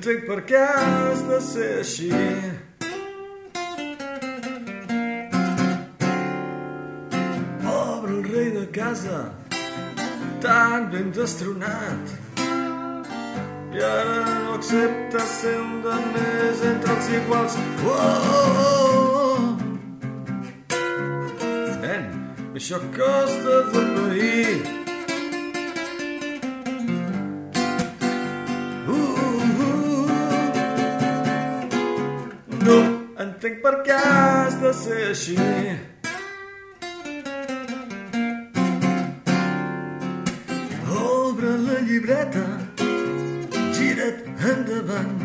entenc per què has de ser així. Pobre el rei de casa, tan ben destronat, i ara no accepta ser un de més entre els iguals. Oh, oh, oh. Nen, això costa de veir No entenc per què has de ser així. Obre la llibreta, gira't endavant.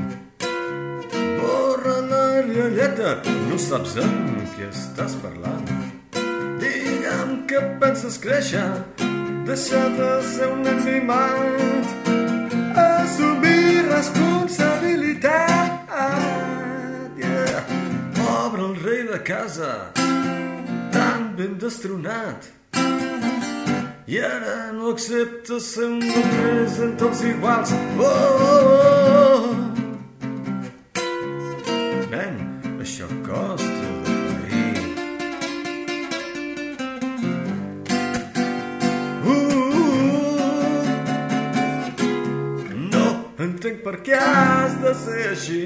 Borra la ratlleta, no saps amb qui estàs parlant. Digue'm que penses créixer, deixar de ser un animat, Pobre el rei de casa, tan ben destronat, i ara no accepta ser un només entre els iguals. Oh, oh, oh. Nen, això costa de pair. Uh, no entenc per què has de ser així.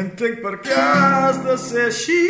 Entenc per què has de ser així.